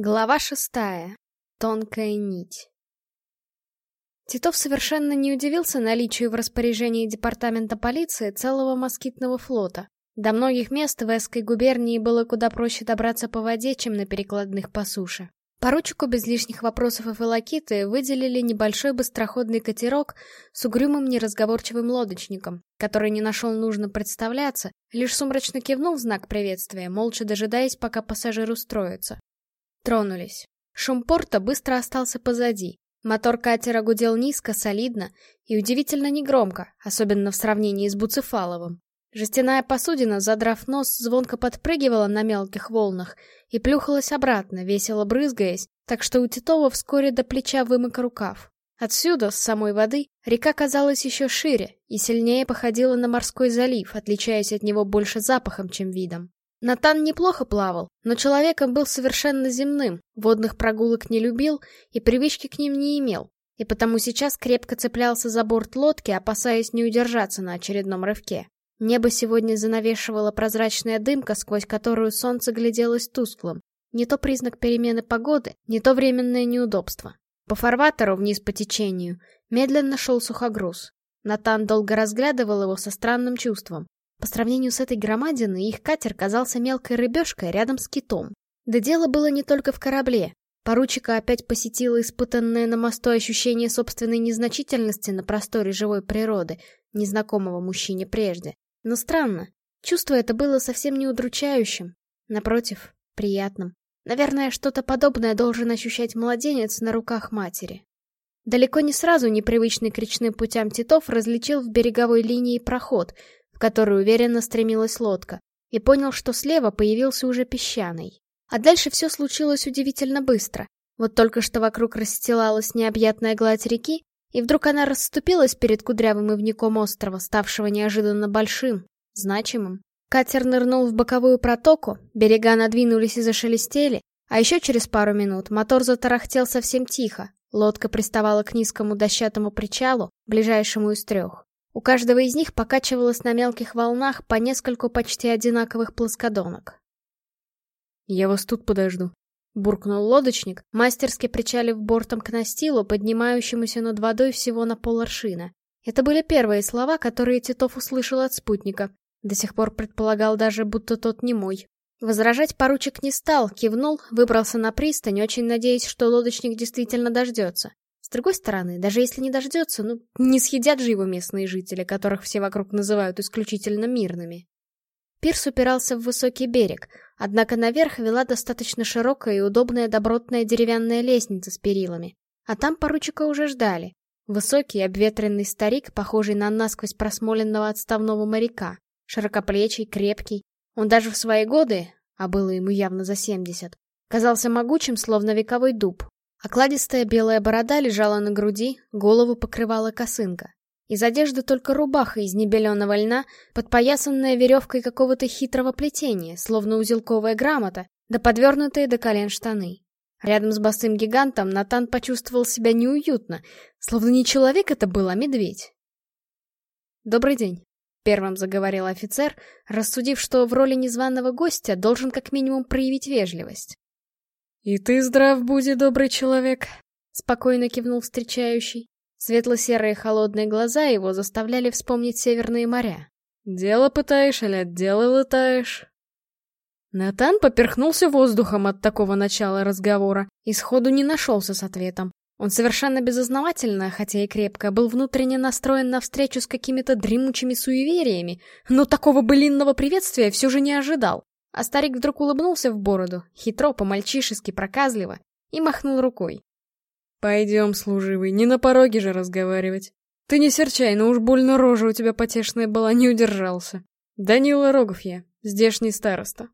Глава шестая. Тонкая нить. Титов совершенно не удивился наличию в распоряжении департамента полиции целого москитного флота. До многих мест в Эской губернии было куда проще добраться по воде, чем на перекладных по суше. Поручику без лишних вопросов и волокиты выделили небольшой быстроходный катерок с угрюмым неразговорчивым лодочником, который не нашел нужно представляться, лишь сумрачно кивнул в знак приветствия, молча дожидаясь, пока пассажир устроится. Тронулись. Шум порта быстро остался позади. Мотор катера гудел низко, солидно и удивительно негромко, особенно в сравнении с Буцефаловым. Жестяная посудина, задрав нос, звонко подпрыгивала на мелких волнах и плюхалась обратно, весело брызгаясь, так что у Титова вскоре до плеча вымык рукав. Отсюда, с самой воды, река казалась еще шире и сильнее походила на морской залив, отличаясь от него больше запахом, чем видом. Натан неплохо плавал, но человеком был совершенно земным, водных прогулок не любил и привычки к ним не имел, и потому сейчас крепко цеплялся за борт лодки, опасаясь не удержаться на очередном рывке. Небо сегодня занавешивала прозрачная дымка, сквозь которую солнце гляделось тусклым. Не то признак перемены погоды, не то временное неудобство. По фарватеру вниз по течению медленно шел сухогруз. Натан долго разглядывал его со странным чувством. По сравнению с этой громадиной, их катер казался мелкой рыбешкой рядом с китом. Да дело было не только в корабле. Поручика опять посетило испытанное на мосту ощущение собственной незначительности на просторе живой природы, незнакомого мужчине прежде. Но странно, чувство это было совсем не удручающим. Напротив, приятным. Наверное, что-то подобное должен ощущать младенец на руках матери. Далеко не сразу непривычный к речным путям Титов различил в береговой линии проход — в который уверенно стремилась лодка, и понял, что слева появился уже песчаный. А дальше все случилось удивительно быстро. Вот только что вокруг расстилалась необъятная гладь реки, и вдруг она расступилась перед кудрявым ивником острова, ставшего неожиданно большим, значимым. Катер нырнул в боковую протоку, берега надвинулись и зашелестели, а еще через пару минут мотор затарахтел совсем тихо, лодка приставала к низкому дощатому причалу, ближайшему из трех. У каждого из них покачивалось на мелких волнах по нескольку почти одинаковых плоскодонок. «Я вас тут подожду», — буркнул лодочник, мастерски причалив бортом к настилу, поднимающемуся над водой всего на поларшина. Это были первые слова, которые Титов услышал от спутника. До сих пор предполагал даже, будто тот не мой. Возражать поручик не стал, кивнул, выбрался на пристань, очень надеясь, что лодочник действительно дождется. С другой стороны, даже если не дождется, ну, не съедят же его местные жители, которых все вокруг называют исключительно мирными. Пирс упирался в высокий берег, однако наверх вела достаточно широкая и удобная добротная деревянная лестница с перилами. А там поручика уже ждали. Высокий, обветренный старик, похожий на насквозь просмоленного отставного моряка. Широкоплечий, крепкий. Он даже в свои годы, а было ему явно за семьдесят, казался могучим, словно вековой дуб, Окладистая белая борода лежала на груди, голову покрывала косынка. Из одежды только рубаха из небеленого льна, подпоясанная веревкой какого-то хитрого плетения, словно узелковая грамота, да подвернутые до колен штаны. Рядом с босым гигантом Натан почувствовал себя неуютно, словно не человек это был, а медведь. «Добрый день», — первым заговорил офицер, рассудив, что в роли незваного гостя должен как минимум проявить вежливость. «И ты здрав буди, добрый человек», — спокойно кивнул встречающий. Светло-серые холодные глаза его заставляли вспомнить северные моря. «Дело пытаешь или от дела летаешь?» Натан поперхнулся воздухом от такого начала разговора и сходу не нашелся с ответом. Он совершенно безосновательно, хотя и крепко, был внутренне настроен на встречу с какими-то дремучими суевериями, но такого былинного приветствия все же не ожидал. А старик вдруг улыбнулся в бороду, хитро, по-мальчишески, проказливо, и махнул рукой. «Пойдем, служивый, не на пороге же разговаривать. Ты не серчай, но уж больно рожа у тебя потешная была, не удержался. Данила Рогов я, здешний староста».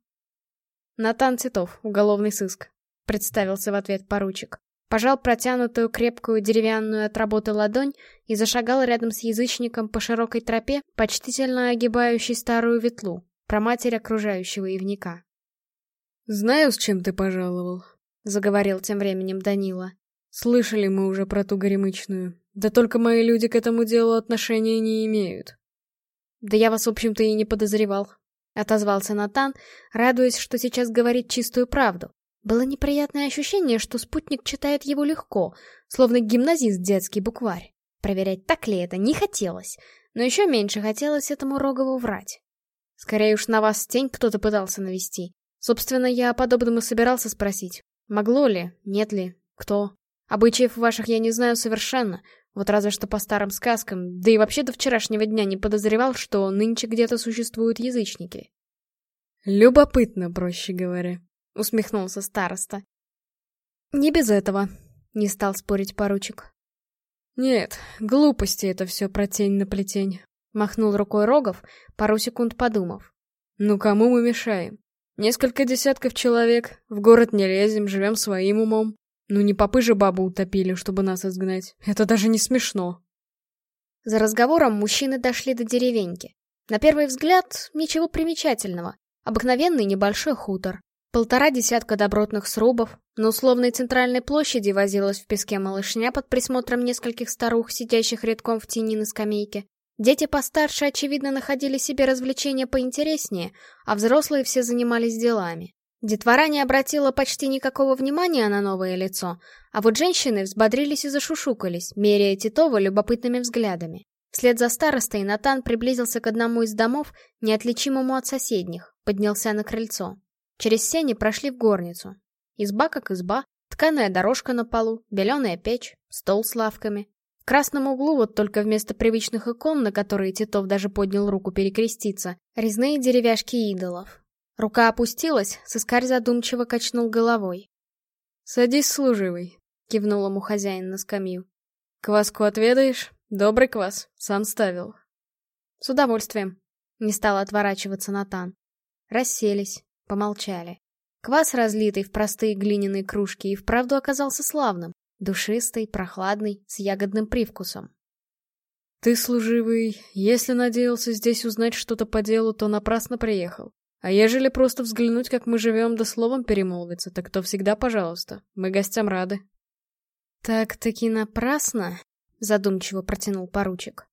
«Натан Титов, уголовный сыск», — представился в ответ поручик. Пожал протянутую крепкую деревянную от работы ладонь и зашагал рядом с язычником по широкой тропе, почтительно огибающей старую ветлу, про матерь окружающего ивника. «Знаю, с чем ты пожаловал», — заговорил тем временем Данила. «Слышали мы уже про ту горемычную. Да только мои люди к этому делу отношения не имеют». «Да я вас, в общем-то, и не подозревал», — отозвался Натан, радуясь, что сейчас говорит чистую правду. Было неприятное ощущение, что спутник читает его легко, словно гимназист детский букварь. Проверять, так ли это, не хотелось, но еще меньше хотелось этому Рогову врать. Скорее уж на вас тень кто-то пытался навести. Собственно, я о подобном и собирался спросить. Могло ли, нет ли, кто? Обычаев ваших я не знаю совершенно, вот разве что по старым сказкам, да и вообще до вчерашнего дня не подозревал, что нынче где-то существуют язычники. Любопытно, проще говоря, усмехнулся староста. Не без этого, не стал спорить поручик. Нет, глупости это все про тень на плетень. Махнул рукой Рогов, пару секунд подумав. Ну кому мы мешаем? Несколько десятков человек, в город не лезем, живем своим умом. Ну не попы же бабу утопили, чтобы нас изгнать. Это даже не смешно. За разговором мужчины дошли до деревеньки. На первый взгляд, ничего примечательного. Обыкновенный небольшой хутор. Полтора десятка добротных срубов. На условной центральной площади возилась в песке малышня под присмотром нескольких старух, сидящих редком в тени на скамейке. Дети постарше, очевидно, находили себе развлечения поинтереснее, а взрослые все занимались делами. Детвора не обратила почти никакого внимания на новое лицо, а вот женщины взбодрились и зашушукались, меряя Титова любопытными взглядами. Вслед за старостой Натан приблизился к одному из домов, неотличимому от соседних, поднялся на крыльцо. Через сени прошли в горницу. Изба как изба, тканая дорожка на полу, беленая печь, стол с лавками. В красном углу вот только вместо привычных икон, на которые Титов даже поднял руку перекреститься, резные деревяшки идолов. Рука опустилась, сыскарь задумчиво качнул головой. «Садись, служивый», — кивнул ему хозяин на скамью. «Кваску отведаешь? Добрый квас, сам ставил». «С удовольствием», — не стал отворачиваться Натан. Расселись, помолчали. Квас, разлитый в простые глиняные кружки, и вправду оказался славным, душистый, прохладный, с ягодным привкусом. «Ты, служивый, если надеялся здесь узнать что-то по делу, то напрасно приехал. А ежели просто взглянуть, как мы живем, да словом перемолвиться, так то всегда пожалуйста. Мы гостям рады. Так-таки напрасно? Задумчиво протянул поручик.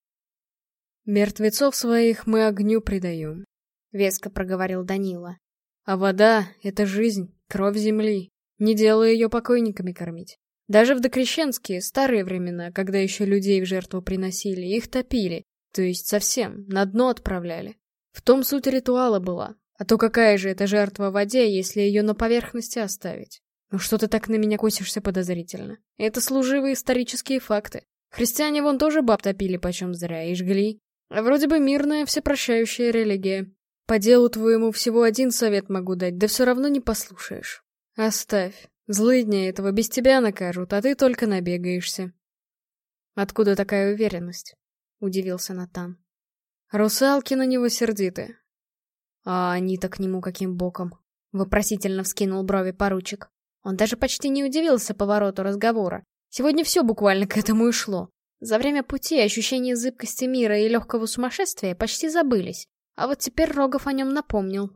Мертвецов своих мы огню предаем, веско проговорил Данила. А вода — это жизнь, кровь земли. Не дело ее покойниками кормить. Даже в докрещенские, старые времена, когда еще людей в жертву приносили, их топили, то есть совсем, на дно отправляли. В том суть ритуала была, а то какая же это жертва в воде, если ее на поверхности оставить? Ну что ты так на меня косишься подозрительно? Это служивые исторические факты. Христиане вон тоже баб топили почем зря и жгли. А вроде бы мирная, всепрощающая религия. По делу твоему всего один совет могу дать, да все равно не послушаешь. Оставь. Злые дни этого без тебя накажут, а ты только набегаешься. Откуда такая уверенность? Удивился Натан. Русалки на него сердиты, а они-то к нему каким боком? Вопросительно вскинул брови поручик. Он даже почти не удивился повороту разговора. Сегодня все буквально к этому и шло. За время пути ощущения зыбкости мира и легкого сумасшествия почти забылись. А вот теперь Рогов о нем напомнил.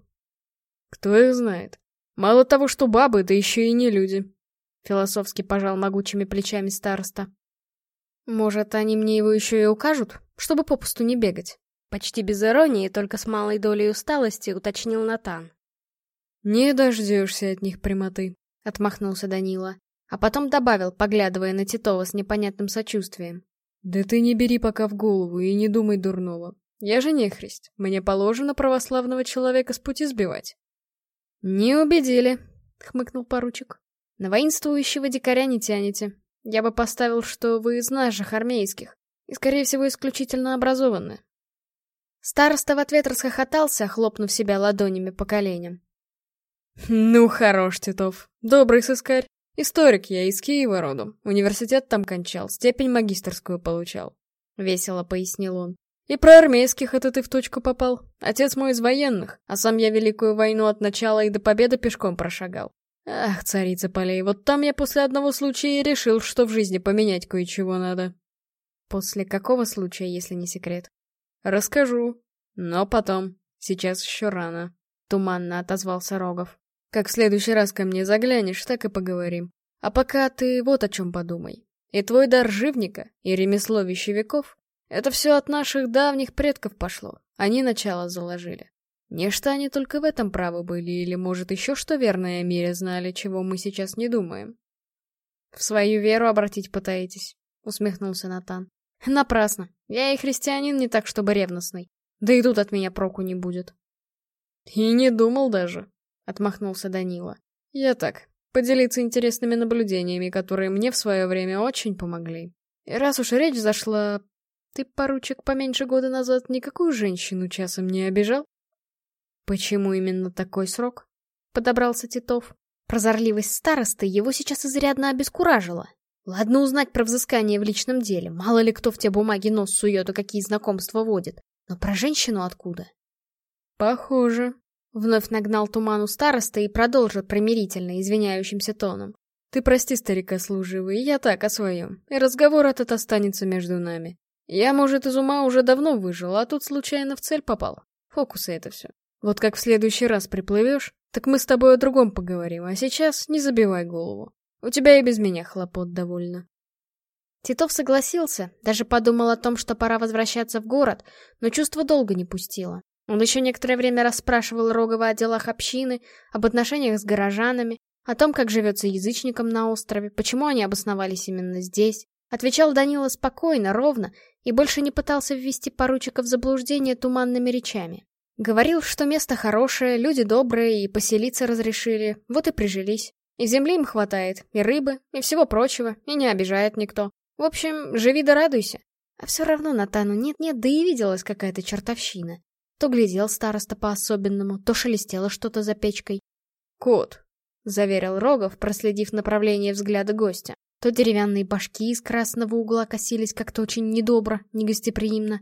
«Кто их знает? Мало того, что бабы, да еще и не люди», — философски пожал могучими плечами староста. «Может, они мне его еще и укажут, чтобы попусту не бегать?» Почти без иронии, только с малой долей усталости, уточнил Натан. «Не дождешься от них прямоты», — отмахнулся Данила. А потом добавил, поглядывая на Титова с непонятным сочувствием. «Да ты не бери пока в голову и не думай дурного. Я же не христ, мне положено православного человека с пути сбивать». «Не убедили», — хмыкнул поручик. «На воинствующего дикаря не тянете. Я бы поставил, что вы из наших армейских, и, скорее всего, исключительно образованные. Староста в ответ расхохотался, хлопнув себя ладонями по коленям. «Ну, хорош, Титов. Добрый сыскарь. Историк я из Киева родом. Университет там кончал, степень магистерскую получал». Весело пояснил он. «И про армейских это ты в точку попал. Отец мой из военных, а сам я Великую войну от начала и до победы пешком прошагал. Ах, царица полей, вот там я после одного случая и решил, что в жизни поменять кое-чего надо». «После какого случая, если не секрет?» «Расскажу. Но потом. Сейчас еще рано», — туманно отозвался Рогов. «Как в следующий раз ко мне заглянешь, так и поговорим. А пока ты вот о чем подумай. И твой дар живника, и ремесло вещевиков — это все от наших давних предков пошло. Они начало заложили. Нечто они только в этом правы были, или, может, еще что верное о мире знали, чего мы сейчас не думаем. «В свою веру обратить пытаетесь», — усмехнулся Натан. «Напрасно. Я и христианин не так, чтобы ревностный. Да и тут от меня проку не будет». «И не думал даже», — отмахнулся Данила. «Я так, поделиться интересными наблюдениями, которые мне в свое время очень помогли. И раз уж речь зашла... Ты, поручик, поменьше года назад никакую женщину часом не обижал?» «Почему именно такой срок?» — подобрался Титов. Прозорливость старосты его сейчас изрядно обескуражила. Ладно узнать про взыскание в личном деле, мало ли кто в те бумаги нос сует и какие знакомства водит. Но про женщину откуда? Похоже. Вновь нагнал туману староста и продолжил примирительно, извиняющимся тоном. Ты прости, старика служивый, я так о своем. И разговор этот останется между нами. Я, может, из ума уже давно выжил, а тут случайно в цель попал. Фокусы это все. Вот как в следующий раз приплывешь, так мы с тобой о другом поговорим, а сейчас не забивай голову. У тебя и без меня хлопот довольно. Титов согласился, даже подумал о том, что пора возвращаться в город, но чувство долго не пустило. Он еще некоторое время расспрашивал Рогова о делах общины, об отношениях с горожанами, о том, как живется язычникам на острове, почему они обосновались именно здесь. Отвечал Данила спокойно, ровно, и больше не пытался ввести поручика в заблуждение туманными речами. Говорил, что место хорошее, люди добрые и поселиться разрешили, вот и прижились. И земли им хватает, и рыбы, и всего прочего, и не обижает никто. В общем, живи да радуйся. А все равно Натану нет-нет, да и виделась какая-то чертовщина. То глядел староста по-особенному, то шелестело что-то за печкой. «Кот», — заверил Рогов, проследив направление взгляда гостя. То деревянные башки из красного угла косились как-то очень недобро, негостеприимно.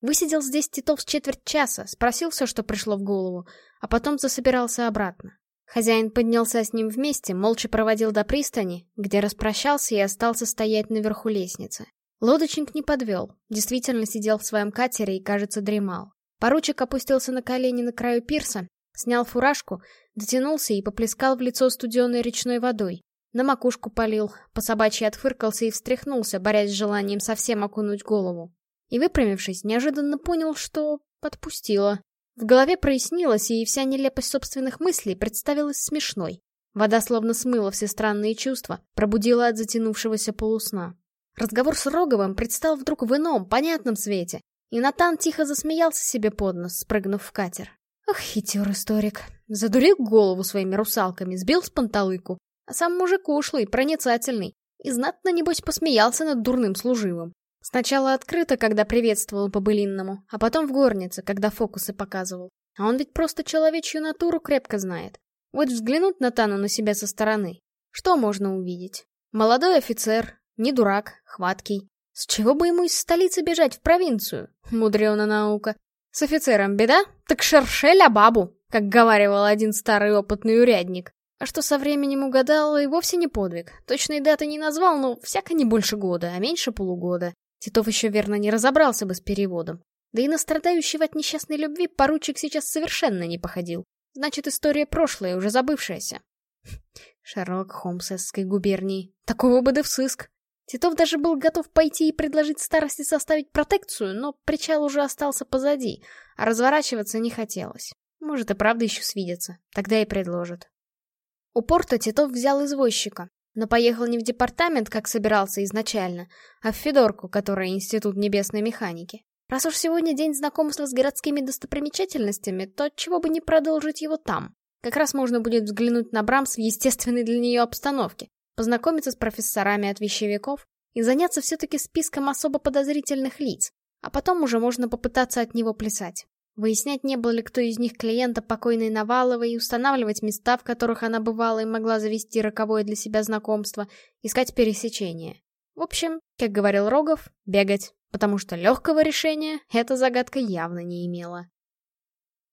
Высидел здесь Титов с четверть часа, спросил все, что пришло в голову, а потом засобирался обратно. Хозяин поднялся с ним вместе, молча проводил до пристани, где распрощался и остался стоять наверху лестницы. Лодочник не подвел, действительно сидел в своем катере и, кажется, дремал. Поручик опустился на колени на краю пирса, снял фуражку, дотянулся и поплескал в лицо студеной речной водой. На макушку полил, по собачьи отфыркался и встряхнулся, борясь с желанием совсем окунуть голову и, выпрямившись, неожиданно понял, что подпустила. В голове прояснилось, и вся нелепость собственных мыслей представилась смешной. Вода словно смыла все странные чувства, пробудила от затянувшегося полусна. Разговор с Роговым предстал вдруг в ином, понятном свете, и Натан тихо засмеялся себе под нос, спрыгнув в катер. Ох, хитер историк. Задурил голову своими русалками, сбил с панталыку, а сам мужик ушлый, проницательный, и знатно, небось, посмеялся над дурным служивым. Сначала открыто, когда приветствовал по-былинному, а потом в горнице, когда фокусы показывал. А он ведь просто человечью натуру крепко знает. Вот взглянуть на Тану на себя со стороны. Что можно увидеть? Молодой офицер, не дурак, хваткий. С чего бы ему из столицы бежать в провинцию? Мудрена наука. С офицером беда? Так шершеля бабу, как говаривал один старый опытный урядник. А что со временем угадал, и вовсе не подвиг. Точной даты не назвал, но всяко не больше года, а меньше полугода. Титов еще верно не разобрался бы с переводом. Да и на страдающего от несчастной любви поручик сейчас совершенно не походил. Значит, история прошлая, уже забывшаяся. Шерлок Холмсесской губернии. Такого бы да в сыск. Титов даже был готов пойти и предложить старости составить протекцию, но причал уже остался позади, а разворачиваться не хотелось. Может и правда еще свидятся, тогда и предложат. У порта Титов взял извозчика, но поехал не в департамент, как собирался изначально, а в Федорку, которая Институт небесной механики. Раз уж сегодня день знакомства с городскими достопримечательностями, то чего бы не продолжить его там? Как раз можно будет взглянуть на Брамс в естественной для нее обстановке, познакомиться с профессорами от вещевиков и заняться все-таки списком особо подозрительных лиц, а потом уже можно попытаться от него плясать. Выяснять, не был ли кто из них клиента покойной Наваловой, устанавливать места, в которых она бывала и могла завести роковое для себя знакомство, искать пересечения. В общем, как говорил Рогов, бегать, потому что легкого решения эта загадка явно не имела.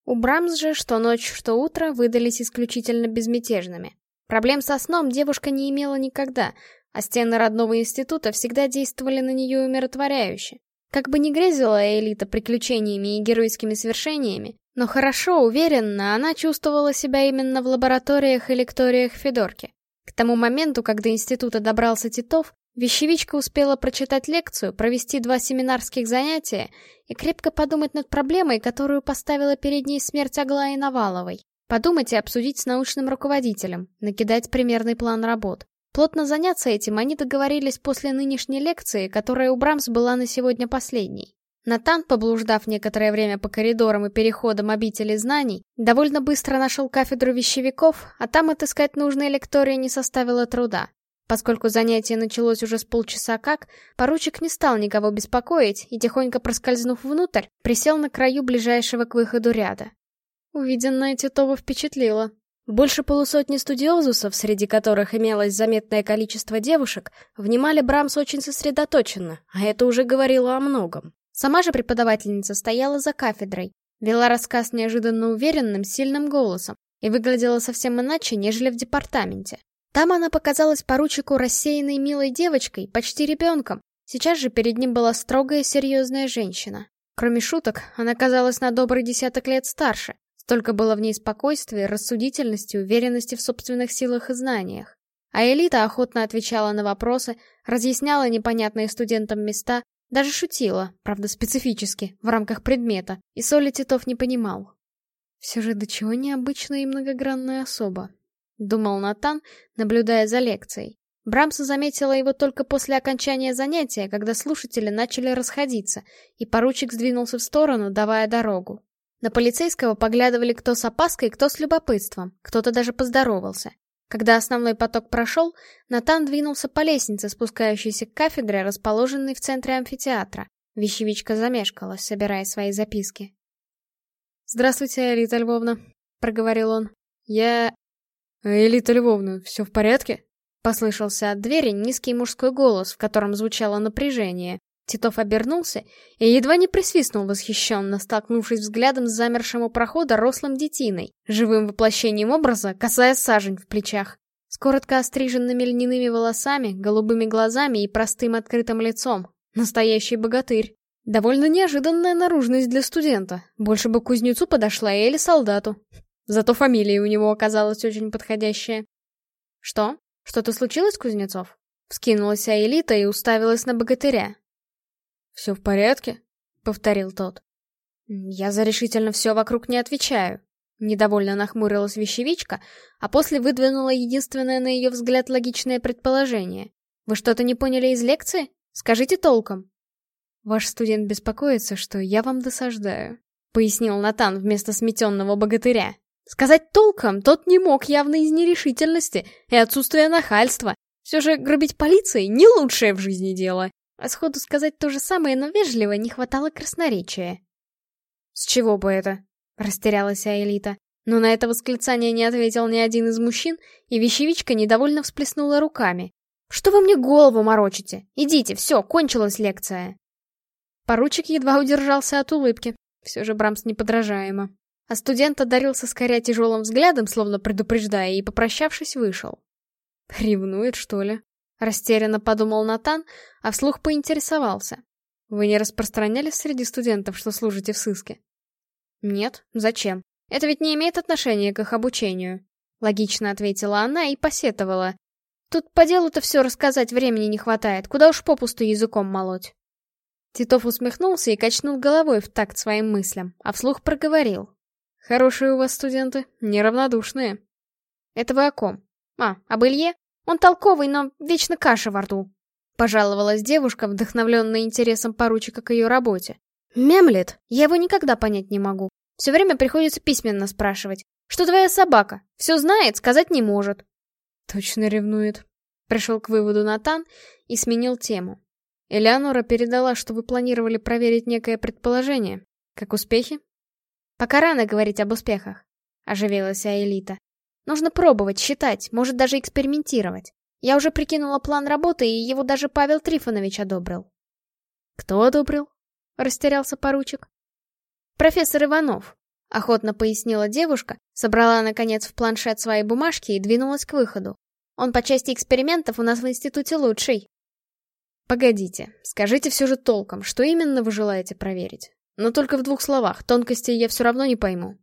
У Брамс же что ночь, что утро выдались исключительно безмятежными. Проблем со сном девушка не имела никогда, а стены родного института всегда действовали на нее умиротворяюще. Как бы ни грезила элита приключениями и героическими свершениями, но хорошо, уверенно, она чувствовала себя именно в лабораториях и лекториях Федорки. К тому моменту, когда института добрался Титов, Вещевичка успела прочитать лекцию, провести два семинарских занятия и крепко подумать над проблемой, которую поставила перед ней смерть Аглаи Наваловой. Подумать и обсудить с научным руководителем, накидать примерный план работ. Плотно заняться этим они договорились после нынешней лекции, которая у Брамс была на сегодня последней. Натан, поблуждав некоторое время по коридорам и переходам обители знаний, довольно быстро нашел кафедру вещевиков, а там отыскать нужные лектории не составило труда. Поскольку занятие началось уже с полчаса как, поручик не стал никого беспокоить и, тихонько проскользнув внутрь, присел на краю ближайшего к выходу ряда. Увиденное Титова впечатлило. Больше полусотни студиозусов, среди которых имелось заметное количество девушек, внимали Брамс очень сосредоточенно, а это уже говорило о многом. Сама же преподавательница стояла за кафедрой, вела рассказ неожиданно уверенным, сильным голосом и выглядела совсем иначе, нежели в департаменте. Там она показалась поручику рассеянной милой девочкой, почти ребенком. Сейчас же перед ним была строгая серьезная женщина. Кроме шуток, она казалась на добрый десяток лет старше. Столько было в ней спокойствия, рассудительности, уверенности в собственных силах и знаниях. А Элита охотно отвечала на вопросы, разъясняла непонятные студентам места, даже шутила, правда специфически, в рамках предмета, и Соли Титов не понимал. Все же до чего необычная и многогранная особа. — думал Натан, наблюдая за лекцией. Брамса заметила его только после окончания занятия, когда слушатели начали расходиться, и поручик сдвинулся в сторону, давая дорогу. На полицейского поглядывали кто с опаской, кто с любопытством, кто-то даже поздоровался. Когда основной поток прошел, Натан двинулся по лестнице, спускающейся к кафедре, расположенной в центре амфитеатра. Вещевичка замешкалась, собирая свои записки. «Здравствуйте, Рита Львовна», — проговорил он. «Я «Элита Львовна, все в порядке?» Послышался от двери низкий мужской голос, в котором звучало напряжение. Титов обернулся и едва не присвистнул восхищенно, столкнувшись взглядом с замершим у прохода рослым детиной, живым воплощением образа, касая сажень в плечах. С коротко остриженными льняными волосами, голубыми глазами и простым открытым лицом. Настоящий богатырь. Довольно неожиданная наружность для студента. Больше бы кузнецу подошла или солдату. Зато фамилия у него оказалась очень подходящая. «Что? Что-то случилось, Кузнецов?» Вскинулась Аэлита и уставилась на богатыря. «Все в порядке?» — повторил тот. «Я за решительно все вокруг не отвечаю». Недовольно нахмурилась вещевичка, а после выдвинула единственное на ее взгляд логичное предположение. «Вы что-то не поняли из лекции? Скажите толком». «Ваш студент беспокоится, что я вам досаждаю», — пояснил Натан вместо сметенного богатыря. Сказать толком тот не мог явно из нерешительности и отсутствия нахальства. Все же грабить полиции не лучшее в жизни дело. А сходу сказать то же самое, но вежливо не хватало красноречия. «С чего бы это?» — растерялась Аэлита. Но на это восклицание не ответил ни один из мужчин, и вещевичка недовольно всплеснула руками. «Что вы мне голову морочите? Идите, все, кончилась лекция!» Поручик едва удержался от улыбки. Все же Брамс неподражаемо. А студент одарился скорее тяжелым взглядом, словно предупреждая, и, попрощавшись, вышел. «Ревнует, что ли?» — растерянно подумал Натан, а вслух поинтересовался. «Вы не распространялись среди студентов, что служите в сыске?» «Нет, зачем? Это ведь не имеет отношения к их обучению», — логично ответила она и посетовала. «Тут по делу-то все рассказать времени не хватает, куда уж попусту языком молоть». Титов усмехнулся и качнул головой в такт своим мыслям, а вслух проговорил. Хорошие у вас студенты, неравнодушные. Это вы о ком? А, об Илье? Он толковый, но вечно каша во рту. Пожаловалась девушка, вдохновленная интересом поручика к ее работе. Мемлет, я его никогда понять не могу. Все время приходится письменно спрашивать. Что твоя собака? Все знает, сказать не может. Точно ревнует. Пришел к выводу Натан и сменил тему. Элеонора передала, что вы планировали проверить некое предположение. Как успехи? Пока рано говорить об успехах, оживилась Аэлита. Нужно пробовать, считать, может даже экспериментировать. Я уже прикинула план работы, и его даже Павел Трифонович одобрил. Кто одобрил? Растерялся поручик. Профессор Иванов, охотно пояснила девушка, собрала, наконец, в планшет свои бумажки и двинулась к выходу. Он по части экспериментов у нас в институте лучший. Погодите, скажите все же толком, что именно вы желаете проверить? Но только в двух словах, тонкостей я все равно не пойму.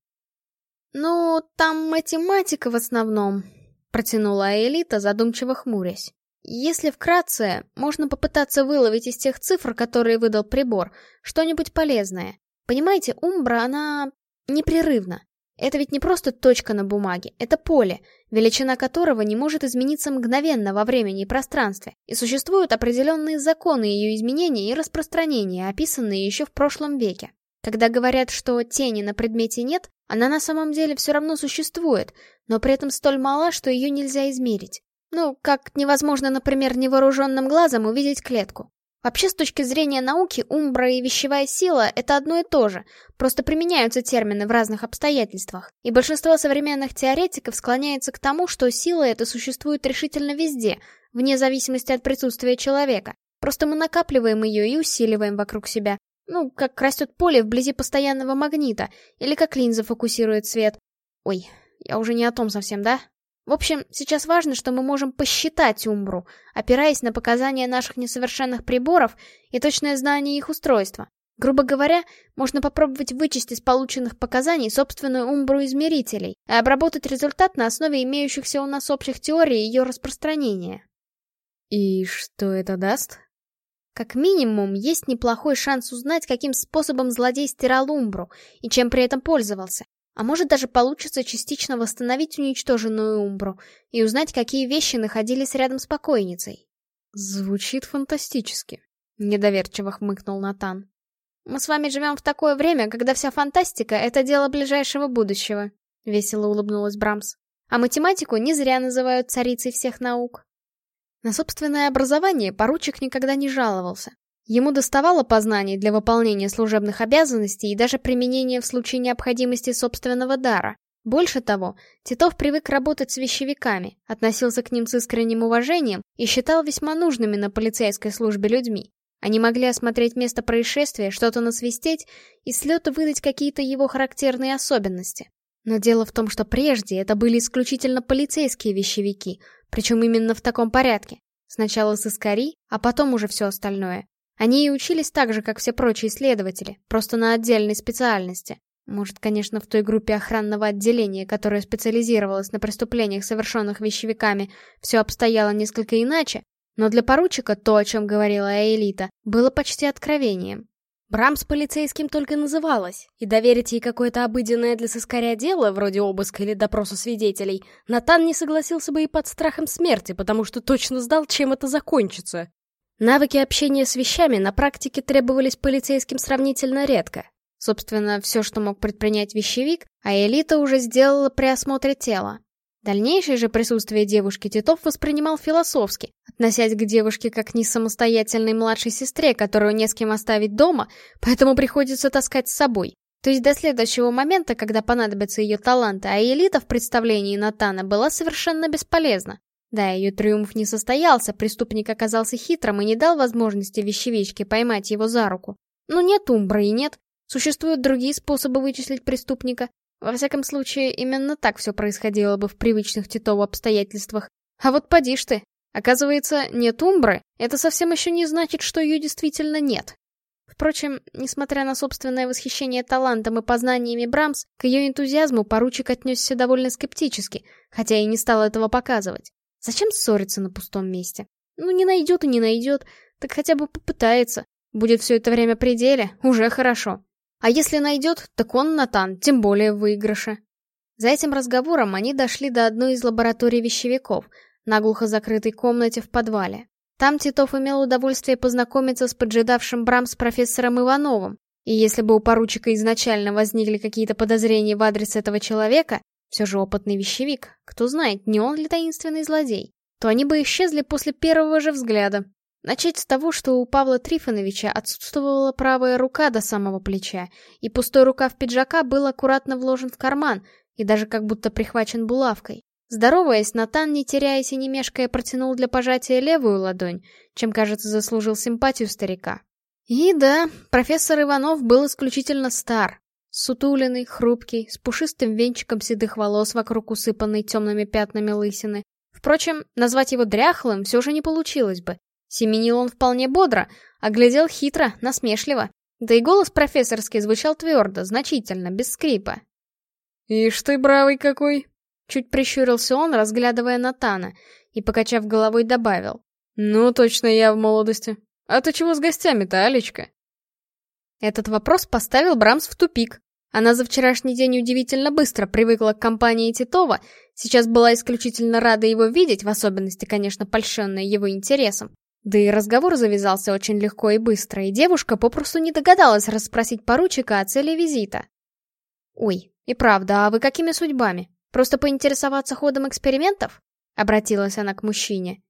«Ну, там математика в основном», — протянула Элита, задумчиво хмурясь. если вкратце, можно попытаться выловить из тех цифр, которые выдал прибор, что-нибудь полезное. Понимаете, Умбра, она непрерывна. Это ведь не просто точка на бумаге, это поле, величина которого не может измениться мгновенно во времени и пространстве, и существуют определенные законы ее изменения и распространения, описанные еще в прошлом веке. Когда говорят, что тени на предмете нет, она на самом деле все равно существует, но при этом столь мала, что ее нельзя измерить. Ну, как невозможно, например, невооруженным глазом увидеть клетку. Вообще, с точки зрения науки, умбра и вещевая сила — это одно и то же, просто применяются термины в разных обстоятельствах. И большинство современных теоретиков склоняется к тому, что сила эта существует решительно везде, вне зависимости от присутствия человека. Просто мы накапливаем ее и усиливаем вокруг себя. Ну, как растет поле вблизи постоянного магнита, или как линза фокусирует свет. Ой, я уже не о том совсем, да? В общем, сейчас важно, что мы можем посчитать Умбру, опираясь на показания наших несовершенных приборов и точное знание их устройства. Грубо говоря, можно попробовать вычесть из полученных показаний собственную Умбру измерителей, и обработать результат на основе имеющихся у нас общих теорий ее распространения. И что это даст? Как минимум, есть неплохой шанс узнать, каким способом злодей стирал Умбру и чем при этом пользовался. А может даже получится частично восстановить уничтоженную Умбру и узнать, какие вещи находились рядом с покойницей. Звучит фантастически. Недоверчиво хмыкнул Натан. Мы с вами живем в такое время, когда вся фантастика — это дело ближайшего будущего. Весело улыбнулась Брамс. А математику не зря называют царицей всех наук. На собственное образование поручик никогда не жаловался. Ему доставало познаний для выполнения служебных обязанностей и даже применения в случае необходимости собственного дара. Больше того, Титов привык работать с вещевиками, относился к ним с искренним уважением и считал весьма нужными на полицейской службе людьми. Они могли осмотреть место происшествия, что-то насвистеть и с выдать какие-то его характерные особенности. Но дело в том, что прежде это были исключительно полицейские вещевики, причем именно в таком порядке. Сначала сыскари, а потом уже все остальное. Они и учились так же, как все прочие следователи, просто на отдельной специальности. Может, конечно, в той группе охранного отделения, которая специализировалась на преступлениях, совершенных вещевиками, все обстояло несколько иначе, но для поручика то, о чем говорила Элита, было почти откровением. Брамс полицейским только называлась, и доверить ей какое-то обыденное для соскаря дело, вроде обыска или допроса свидетелей, Натан не согласился бы и под страхом смерти, потому что точно знал, чем это закончится. Навыки общения с вещами на практике требовались полицейским сравнительно редко. Собственно, все, что мог предпринять вещевик, а элита уже сделала при осмотре тела. Дальнейшее же присутствие девушки Титов воспринимал философски, относясь к девушке как к несамостоятельной младшей сестре, которую не с кем оставить дома, поэтому приходится таскать с собой. То есть до следующего момента, когда понадобятся ее таланты, а элита в представлении Натана была совершенно бесполезна. Да, ее триумф не состоялся, преступник оказался хитрым и не дал возможности вещевичке поймать его за руку. Но нет умбры и нет. Существуют другие способы вычислить преступника. Во всяком случае, именно так все происходило бы в привычных Титову обстоятельствах. А вот поди ж ты. Оказывается, нет умбры, это совсем еще не значит, что ее действительно нет. Впрочем, несмотря на собственное восхищение талантом и познаниями Брамс, к ее энтузиазму поручик отнесся довольно скептически, хотя и не стал этого показывать. Зачем ссориться на пустом месте? Ну, не найдет и не найдет, так хотя бы попытается. Будет все это время при деле, уже хорошо. А если найдет, так он Натан, тем более в выигрыше. За этим разговором они дошли до одной из лабораторий вещевиков, наглухо закрытой комнате в подвале. Там Титов имел удовольствие познакомиться с поджидавшим Брамс профессором Ивановым, и если бы у поручика изначально возникли какие-то подозрения в адрес этого человека, все же опытный вещевик, кто знает, не он ли таинственный злодей, то они бы исчезли после первого же взгляда. Начать с того, что у Павла Трифоновича отсутствовала правая рука до самого плеча, и пустой рукав пиджака был аккуратно вложен в карман и даже как будто прихвачен булавкой. Здороваясь, Натан, не теряясь и не мешкая, протянул для пожатия левую ладонь, чем, кажется, заслужил симпатию старика. И да, профессор Иванов был исключительно стар, Сутуленный, хрупкий, с пушистым венчиком седых волос вокруг усыпанной темными пятнами лысины. Впрочем, назвать его дряхлым все же не получилось бы. Семенил он вполне бодро, а глядел хитро, насмешливо. Да и голос профессорский звучал твердо, значительно, без скрипа. «Ишь ты, бравый какой!» Чуть прищурился он, разглядывая Натана, и, покачав головой, добавил. Ну, точно я в молодости. А ты чего с гостями-то, Алечка? Этот вопрос поставил Брамс в тупик. Она за вчерашний день удивительно быстро привыкла к компании Титова, сейчас была исключительно рада его видеть, в особенности, конечно, польщенная его интересом. Да и разговор завязался очень легко и быстро, и девушка попросту не догадалась расспросить поручика о цели визита. «Ой, и правда, а вы какими судьбами? Просто поинтересоваться ходом экспериментов?» Обратилась она к мужчине.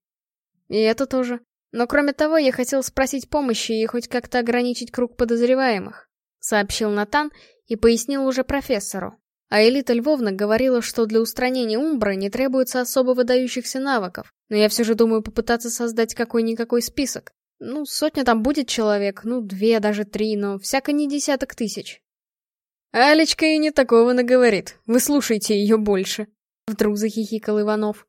«И это тоже. Но кроме того, я хотел спросить помощи и хоть как-то ограничить круг подозреваемых», сообщил Натан и пояснил уже профессору. А Элита Львовна говорила, что для устранения Умбра не требуется особо выдающихся навыков, но я все же думаю попытаться создать какой-никакой список. Ну, сотня там будет человек, ну, две, даже три, но всяко не десяток тысяч. Алечка и не такого наговорит, вы слушайте ее больше. Вдруг захихикал Иванов.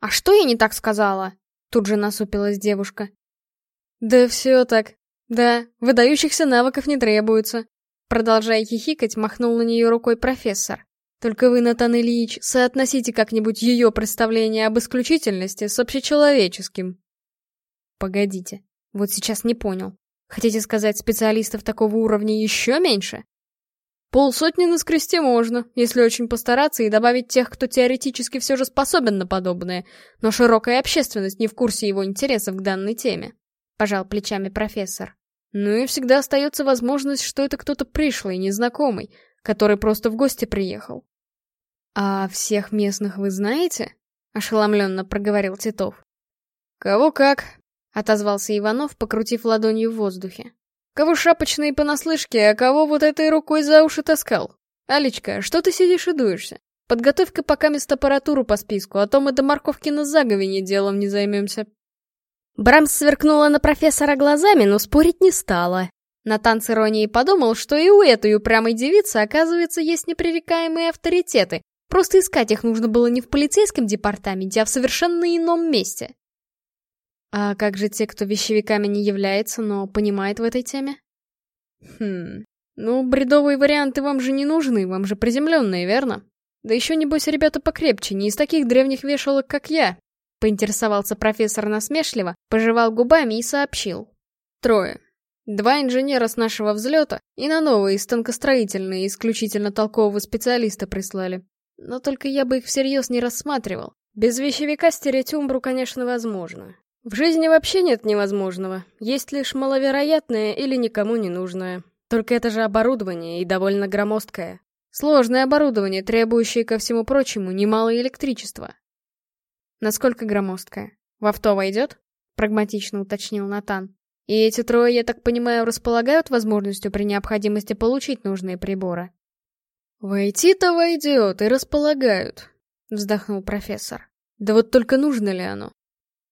«А что я не так сказала?» Тут же насупилась девушка. «Да все так. Да, выдающихся навыков не требуется. Продолжая хихикать, махнул на нее рукой профессор. Только вы, Натан Ильич, соотносите как-нибудь ее представление об исключительности с общечеловеческим. Погодите, вот сейчас не понял. Хотите сказать, специалистов такого уровня еще меньше? Полсотни наскрести можно, если очень постараться и добавить тех, кто теоретически все же способен на подобное, но широкая общественность не в курсе его интересов к данной теме. Пожал плечами профессор. Ну и всегда остается возможность, что это кто-то пришлый, незнакомый, который просто в гости приехал. «А всех местных вы знаете?» — ошеломленно проговорил Титов. «Кого как?» — отозвался Иванов, покрутив ладонью в воздухе. «Кого шапочные понаслышке, а кого вот этой рукой за уши таскал? Алечка, что ты сидишь и дуешься? Подготовь-ка пока место аппаратуру по списку, а то мы до морковки на заговине делом не займемся». Брамс сверкнула на профессора глазами, но спорить не стала. Натан с иронией подумал, что и у этой упрямой девицы, оказывается, есть непререкаемые авторитеты. Просто искать их нужно было не в полицейском департаменте, а в совершенно ином месте. А как же те, кто вещевиками не является, но понимает в этой теме? Хм, ну, бредовые варианты вам же не нужны, вам же приземленные, верно? Да еще, небось, ребята покрепче, не из таких древних вешалок, как я. Поинтересовался профессор насмешливо, пожевал губами и сообщил. Трое. Два инженера с нашего взлета и на новые станкостроительные исключительно толкового специалиста прислали. Но только я бы их всерьез не рассматривал. Без вещевика стереть умбру, конечно, возможно. В жизни вообще нет невозможного. Есть лишь маловероятное или никому не нужное. Только это же оборудование и довольно громоздкое. Сложное оборудование, требующее, ко всему прочему, немало электричества. Насколько громоздкая? В авто войдет? Прагматично уточнил Натан. И эти трое, я так понимаю, располагают возможностью при необходимости получить нужные приборы? Войти-то войдет и располагают, вздохнул профессор. Да вот только нужно ли оно?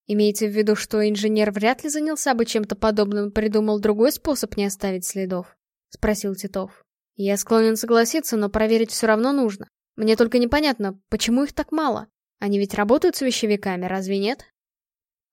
Имеете в виду, что инженер вряд ли занялся бы чем-то подобным и придумал другой способ не оставить следов? Спросил Титов. Я склонен согласиться, но проверить все равно нужно. Мне только непонятно, почему их так мало? Они ведь работают с вещевиками, разве нет?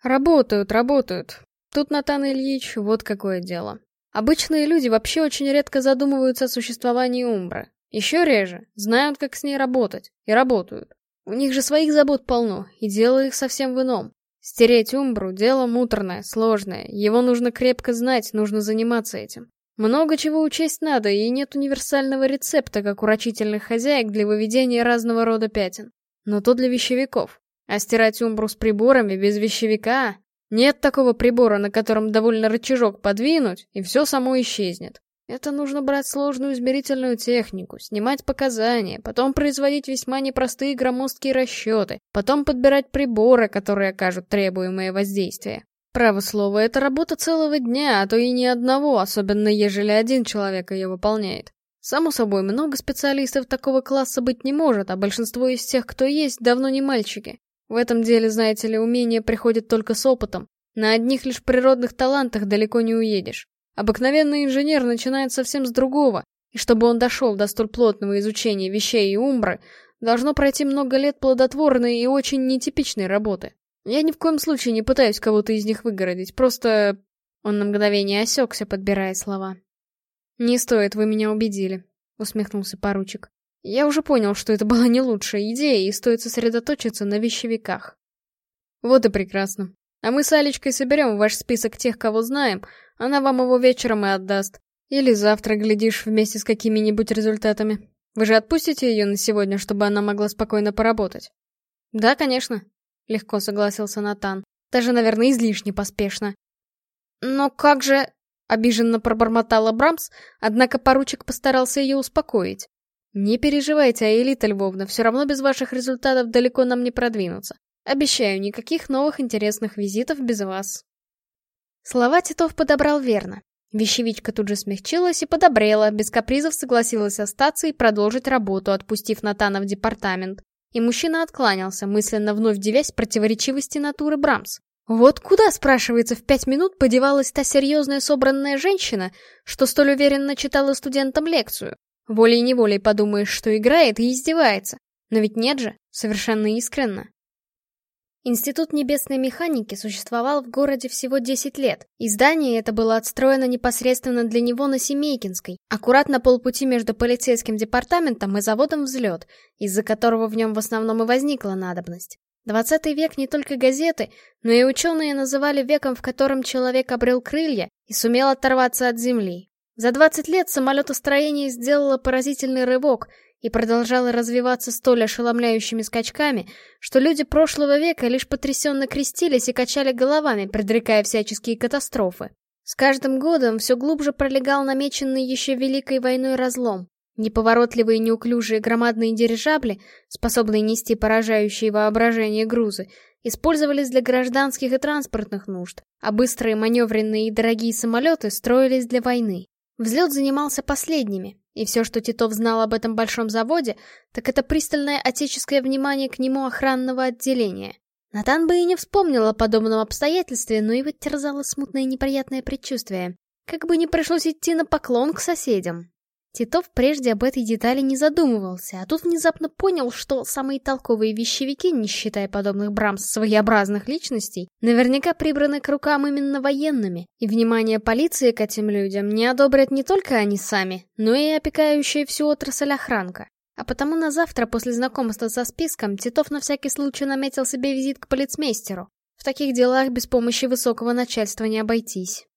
Работают, работают. Тут, Натан Ильич, вот какое дело. Обычные люди вообще очень редко задумываются о существовании Умбры. Еще реже знают, как с ней работать, и работают. У них же своих забот полно, и дело их совсем в ином. Стереть Умбру — дело муторное, сложное, его нужно крепко знать, нужно заниматься этим. Много чего учесть надо, и нет универсального рецепта, как у рачительных хозяек для выведения разного рода пятен. Но то для вещевиков. А стирать умбру с приборами без вещевика... Нет такого прибора, на котором довольно рычажок подвинуть, и все само исчезнет. Это нужно брать сложную измерительную технику, снимать показания, потом производить весьма непростые громоздкие расчеты, потом подбирать приборы, которые окажут требуемое воздействие. Право слово, это работа целого дня, а то и ни одного, особенно ежели один человек ее выполняет. Само собой, много специалистов такого класса быть не может, а большинство из тех, кто есть, давно не мальчики. В этом деле, знаете ли, умение приходит только с опытом. На одних лишь природных талантах далеко не уедешь. Обыкновенный инженер начинает совсем с другого, и чтобы он дошел до столь плотного изучения вещей и умбры, должно пройти много лет плодотворной и очень нетипичной работы. Я ни в коем случае не пытаюсь кого-то из них выгородить, просто... Он на мгновение осекся, подбирая слова. «Не стоит, вы меня убедили», — усмехнулся поручик. «Я уже понял, что это была не лучшая идея, и стоит сосредоточиться на вещевиках». «Вот и прекрасно. А мы с Алечкой соберем ваш список тех, кого знаем, она вам его вечером и отдаст. Или завтра, глядишь, вместе с какими-нибудь результатами. Вы же отпустите ее на сегодня, чтобы она могла спокойно поработать? Да, конечно, легко согласился Натан. Даже, наверное, излишне поспешно. Но как же... Обиженно пробормотала Брамс, однако поручик постарался ее успокоить. «Не переживайте, Аэлита Львовна, все равно без ваших результатов далеко нам не продвинуться. Обещаю, никаких новых интересных визитов без вас». Слова Титов подобрал верно. Вещевичка тут же смягчилась и подобрела, без капризов согласилась остаться и продолжить работу, отпустив Натана в департамент. И мужчина откланялся, мысленно вновь девясь противоречивости натуры Брамс. Вот куда, спрашивается, в пять минут подевалась та серьезная собранная женщина, что столь уверенно читала студентам лекцию? Волей-неволей подумаешь, что играет и издевается. Но ведь нет же, совершенно искренно. Институт небесной механики существовал в городе всего 10 лет, и здание это было отстроено непосредственно для него на Семейкинской, аккуратно полпути между полицейским департаментом и заводом «Взлет», из-за которого в нем в основном и возникла надобность. Двадцатый век не только газеты, но и ученые называли веком, в котором человек обрел крылья и сумел оторваться от земли. За 20 лет самолетостроение сделало поразительный рывок — и продолжала развиваться столь ошеломляющими скачками, что люди прошлого века лишь потрясенно крестились и качали головами, предрекая всяческие катастрофы. С каждым годом все глубже пролегал намеченный еще Великой войной разлом. Неповоротливые неуклюжие громадные дирижабли, способные нести поражающие воображение грузы, использовались для гражданских и транспортных нужд, а быстрые маневренные и дорогие самолеты строились для войны. Взлет занимался последними, и все, что Титов знал об этом большом заводе, так это пристальное отеческое внимание к нему охранного отделения. Натан бы и не вспомнил о подобном обстоятельстве, но его терзало смутное неприятное предчувствие. Как бы не пришлось идти на поклон к соседям. Титов прежде об этой детали не задумывался, а тут внезапно понял, что самые толковые вещевики, не считая подобных Брамс своеобразных личностей, наверняка прибраны к рукам именно военными, и внимание полиции к этим людям не одобрят не только они сами, но и опекающая всю отрасль охранка. А потому на завтра после знакомства со списком Титов на всякий случай наметил себе визит к полицмейстеру. В таких делах без помощи высокого начальства не обойтись.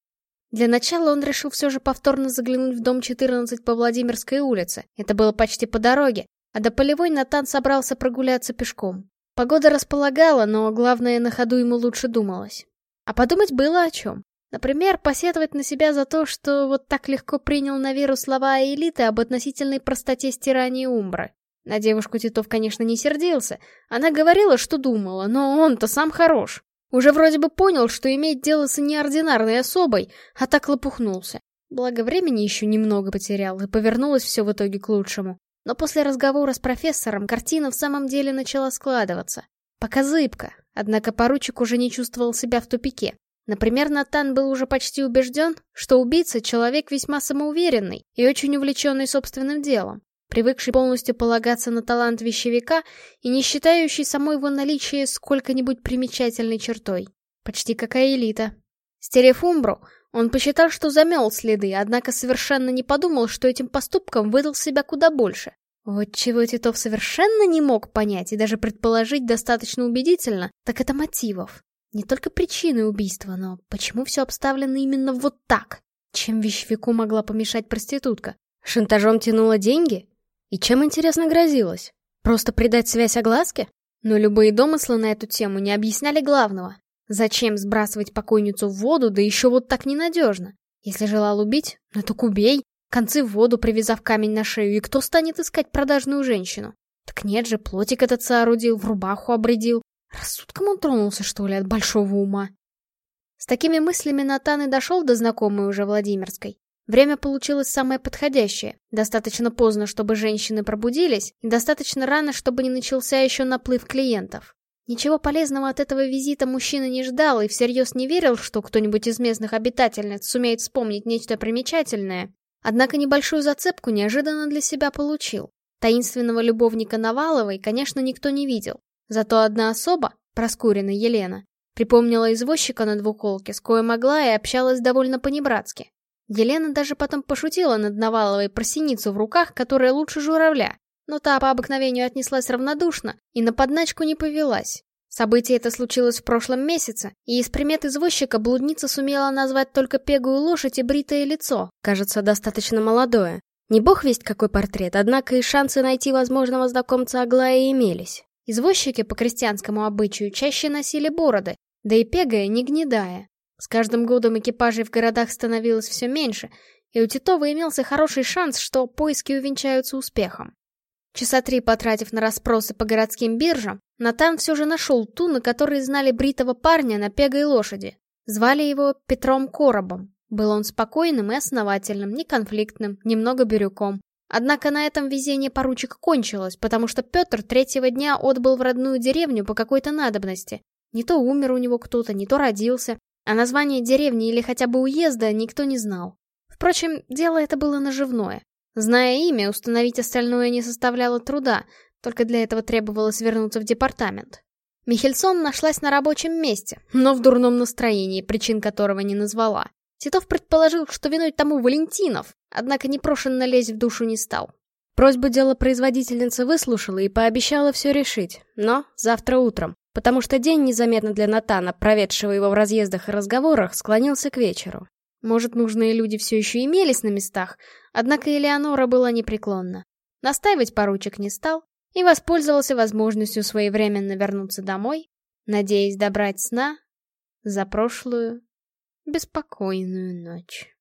Для начала он решил все же повторно заглянуть в дом 14 по Владимирской улице. Это было почти по дороге, а до полевой Натан собрался прогуляться пешком. Погода располагала, но главное, на ходу ему лучше думалось. А подумать было о чем. Например, посетовать на себя за то, что вот так легко принял на веру слова элиты об относительной простоте стирания Умбры. На девушку Титов, конечно, не сердился. Она говорила, что думала, но он-то сам хорош. Уже вроде бы понял, что имеет дело с неординарной особой, а так лопухнулся. Благо времени еще немного потерял, и повернулось все в итоге к лучшему. Но после разговора с профессором картина в самом деле начала складываться. Пока зыбко, однако поручик уже не чувствовал себя в тупике. Например, Натан был уже почти убежден, что убийца — человек весьма самоуверенный и очень увлеченный собственным делом привыкший полностью полагаться на талант вещевика и не считающий само его наличие сколько-нибудь примечательной чертой. Почти какая элита. Стерев Умбру, он посчитал, что замел следы, однако совершенно не подумал, что этим поступком выдал себя куда больше. Вот чего Титов совершенно не мог понять и даже предположить достаточно убедительно, так это мотивов. Не только причины убийства, но почему все обставлено именно вот так? Чем вещевику могла помешать проститутка? Шантажом тянула деньги? И чем, интересно, грозилось? Просто придать связь огласке? Но любые домыслы на эту тему не объясняли главного. Зачем сбрасывать покойницу в воду, да еще вот так ненадежно? Если желал убить, ну так убей. Концы в воду, привязав камень на шею, и кто станет искать продажную женщину? Так нет же, плотик этот соорудил, в рубаху обредил. Рассудком он тронулся, что ли, от большого ума? С такими мыслями Натан и дошел до знакомой уже Владимирской. Время получилось самое подходящее. Достаточно поздно, чтобы женщины пробудились, и достаточно рано, чтобы не начался еще наплыв клиентов. Ничего полезного от этого визита мужчина не ждал и всерьез не верил, что кто-нибудь из местных обитательниц сумеет вспомнить нечто примечательное. Однако небольшую зацепку неожиданно для себя получил. Таинственного любовника Наваловой, конечно, никто не видел. Зато одна особа, проскуренная Елена, припомнила извозчика на двуколке, с кое могла и общалась довольно понебратски. Елена даже потом пошутила над Наваловой про синицу в руках, которая лучше журавля, но та по обыкновению отнеслась равнодушно и на подначку не повелась. Событие это случилось в прошлом месяце, и из примет извозчика блудница сумела назвать только пегую лошадь и бритое лицо, кажется, достаточно молодое. Не бог весть какой портрет, однако и шансы найти возможного знакомца Аглая имелись. Извозчики по крестьянскому обычаю чаще носили бороды, да и пегая не гнедая. С каждым годом экипажей в городах становилось все меньше, и у Титова имелся хороший шанс, что поиски увенчаются успехом. Часа три потратив на расспросы по городским биржам, Натан все же нашел ту, на которой знали бритого парня на пегой лошади. Звали его Петром Коробом. Был он спокойным и основательным, неконфликтным, немного бирюком. Однако на этом везение поручика кончилось, потому что Петр третьего дня отбыл в родную деревню по какой-то надобности. Не то умер у него кто-то, не то родился, а название деревни или хотя бы уезда никто не знал. Впрочем, дело это было наживное. Зная имя, установить остальное не составляло труда, только для этого требовалось вернуться в департамент. Михельсон нашлась на рабочем месте, но в дурном настроении, причин которого не назвала. Титов предположил, что виной тому Валентинов, однако непрошенно лезть в душу не стал. Просьбу делопроизводительница выслушала и пообещала все решить, но завтра утром, потому что день незаметно для Натана, проведшего его в разъездах и разговорах, склонился к вечеру. Может, нужные люди все еще имелись на местах, однако Элеонора была непреклонна. Настаивать поручик не стал и воспользовался возможностью своевременно вернуться домой, надеясь добрать сна за прошлую беспокойную ночь.